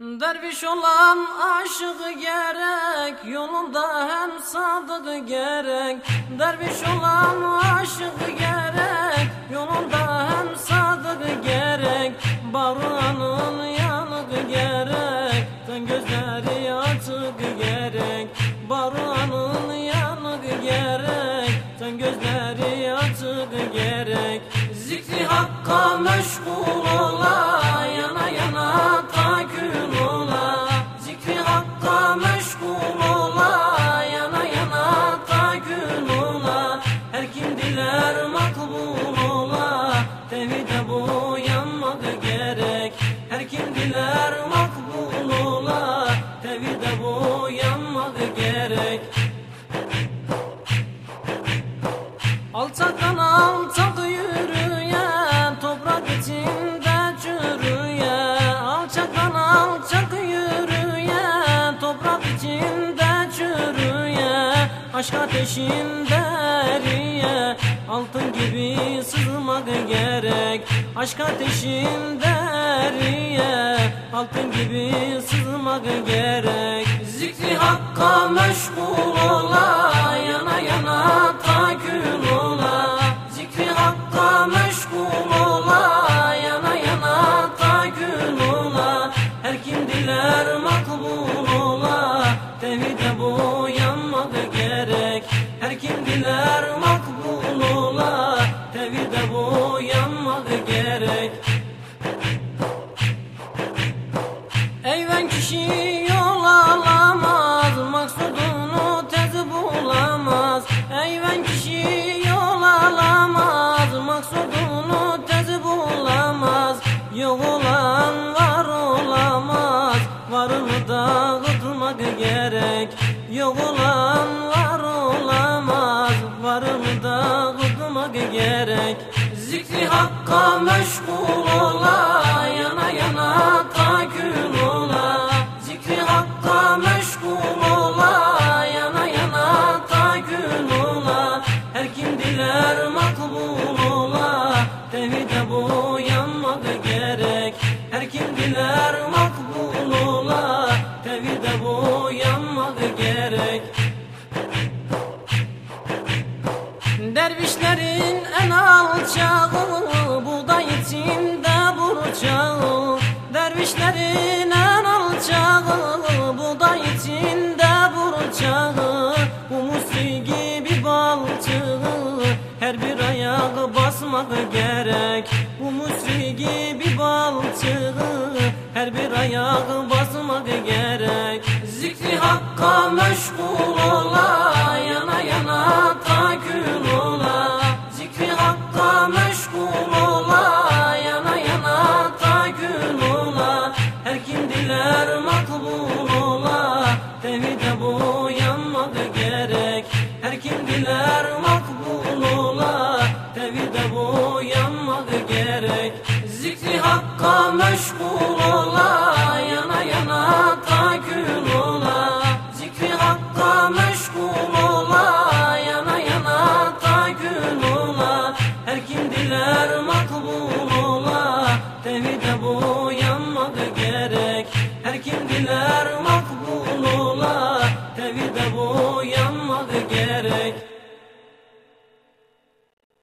Derviş olan aşık gerek Yolunda hem sadık gerek. Derviş olan aşık gerek Yolunda hem sadık gerek. Baruanın yanık gerek Ten gözleri açık gerek. Baruanın yanık gerek Ten gözleri Alçaktan alçak yürüyen Toprak içinde çürüyen Alçaktan alçak yürüyen Toprak içinde çürüyen Aşk ateşinde eriye Altın gibi sızmak gerek Aşk ateşinde eriye Altın gibi sızmak gerek. Zikri hakka meşgul ola Her kim diler makbul ola Tevhide bu yanmak gerek. Eyven kişi yol alamaz Maksudunu tez bulamaz. Eyven kişi yol alamaz Maksudunu tez bulamaz. Yok olan gerek Zikri hakka meşgul ola Yana yana takül ola. Zikri hakka meşgul ola Yana yana takül ola. Her kim diler makbul ola Tevhide bu yanmak gerek. Her kim diler makbul ola Tevhide bu yanmak gerek. Dervişlerin en alçağı Buğday içinde burçağı Dervişlerin en alçağı Buğday içinde burçağı Bu musri gibi balçığı Her bir ayağı basmak gerek. Bu musri gibi balçığı Her bir ayağı basmak gerek. Zikri hakka meşgul ola meşgul ola Yana yana takül ola. Her kim diler makbul ola Tevhide bu yanmak gerek. Her kim diler makbul ola Tevhide bu yanmak gerek. Zikri hakka meşgul ola Yana yana Her kim diler